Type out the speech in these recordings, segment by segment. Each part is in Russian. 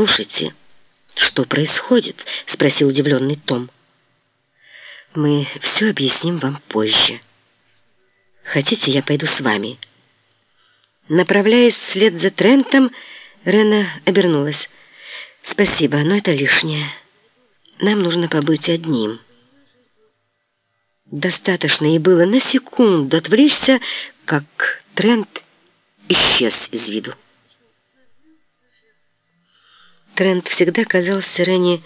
«Послушайте, что происходит?» — спросил удивленный Том. «Мы все объясним вам позже. Хотите, я пойду с вами?» Направляясь вслед за Трентом, Рена обернулась. «Спасибо, но это лишнее. Нам нужно побыть одним». Достаточно и было на секунду отвлечься, как Трент исчез из виду. Трент всегда казался Рене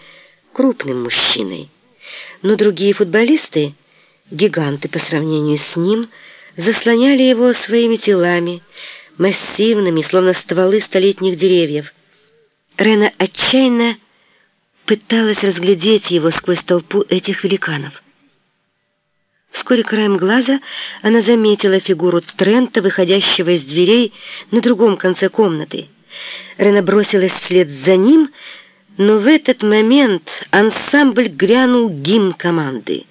крупным мужчиной, но другие футболисты, гиганты по сравнению с ним, заслоняли его своими телами, массивными, словно стволы столетних деревьев. Рена отчаянно пыталась разглядеть его сквозь толпу этих великанов. Вскоре краем глаза она заметила фигуру Трента, выходящего из дверей на другом конце комнаты. Рена бросилась вслед за ним, но в этот момент ансамбль грянул гимн команды.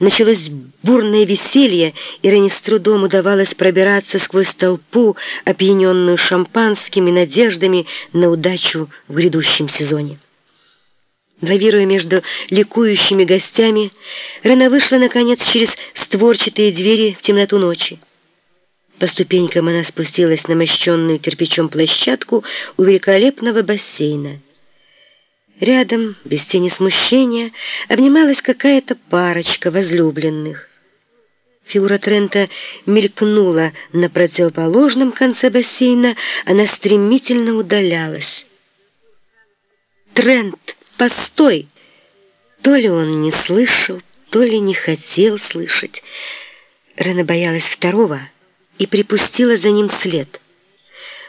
Началось бурное веселье, и Рене с трудом удавалось пробираться сквозь толпу, опьяненную шампанскими надеждами на удачу в грядущем сезоне. Лавируя между ликующими гостями, Рена вышла, наконец, через створчатые двери в темноту ночи. По ступенькам она спустилась на мощенную кирпичом площадку у великолепного бассейна. Рядом, без тени смущения, обнималась какая-то парочка возлюбленных. Фигура Трента мелькнула на противоположном конце бассейна, она стремительно удалялась. «Трент!» Постой!» То ли он не слышал, то ли не хотел слышать. Рена боялась второго и припустила за ним след.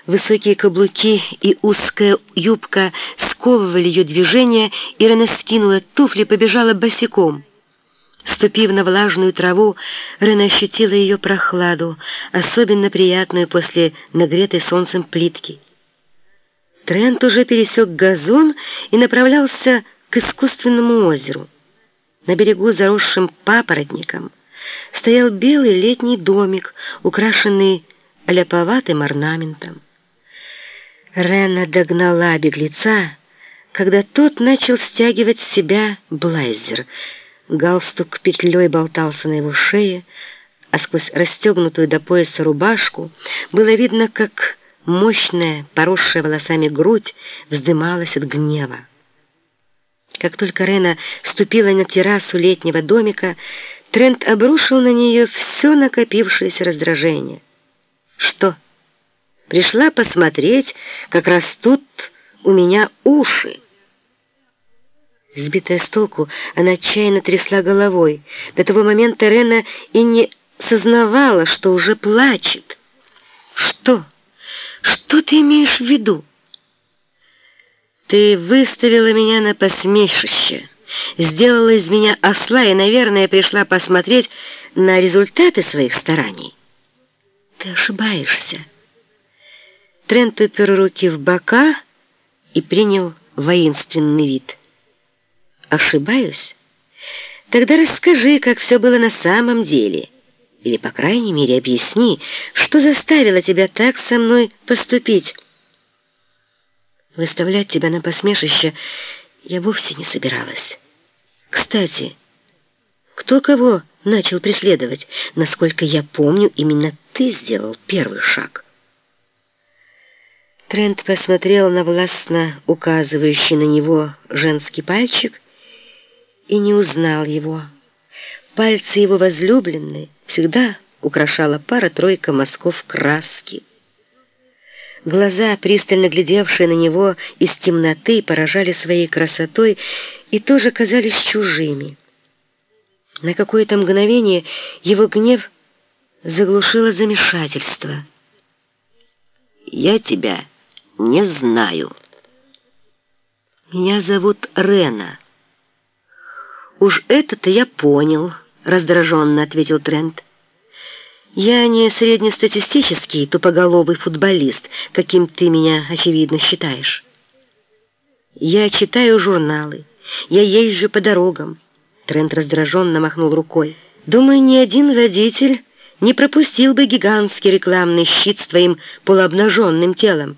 Высокие каблуки и узкая юбка сковывали ее движение, и Рена скинула туфли и побежала босиком. Ступив на влажную траву, Рена ощутила ее прохладу, особенно приятную после нагретой солнцем плитки. Трент уже пересек газон и направлялся к искусственному озеру. На берегу, заросшим папоротником, стоял белый летний домик, украшенный ляповатым орнаментом. Рена догнала беглеца, когда тот начал стягивать с себя блайзер. Галстук петлей болтался на его шее, а сквозь расстегнутую до пояса рубашку было видно, как Мощная, поросшая волосами грудь вздымалась от гнева. Как только Рена ступила на террасу летнего домика, Трент обрушил на нее все накопившееся раздражение. «Что? Пришла посмотреть, как растут у меня уши?» Сбитая с толку, она отчаянно трясла головой. До того момента Рена и не сознавала, что уже плачет. «Что?» Что ты имеешь в виду? Ты выставила меня на посмешище, сделала из меня осла и, наверное, пришла посмотреть на результаты своих стараний. Ты ошибаешься. Трент упер руки в бока и принял воинственный вид. Ошибаюсь? Тогда расскажи, как все было на самом деле. Или, по крайней мере, объясни, что заставило тебя так со мной поступить. Выставлять тебя на посмешище я вовсе не собиралась. Кстати, кто кого начал преследовать? Насколько я помню, именно ты сделал первый шаг. Трент посмотрел на властно указывающий на него женский пальчик и не узнал его. Пальцы его возлюбленной всегда украшала пара-тройка мазков краски. Глаза, пристально глядевшие на него из темноты, поражали своей красотой и тоже казались чужими. На какое-то мгновение его гнев заглушило замешательство. «Я тебя не знаю. Меня зовут Рена». «Уж это-то я понял», — раздраженно ответил Трент. «Я не среднестатистический тупоголовый футболист, каким ты меня, очевидно, считаешь. Я читаю журналы, я езжу по дорогам». Трент раздраженно махнул рукой. «Думаю, ни один водитель не пропустил бы гигантский рекламный щит с твоим полуобнаженным телом».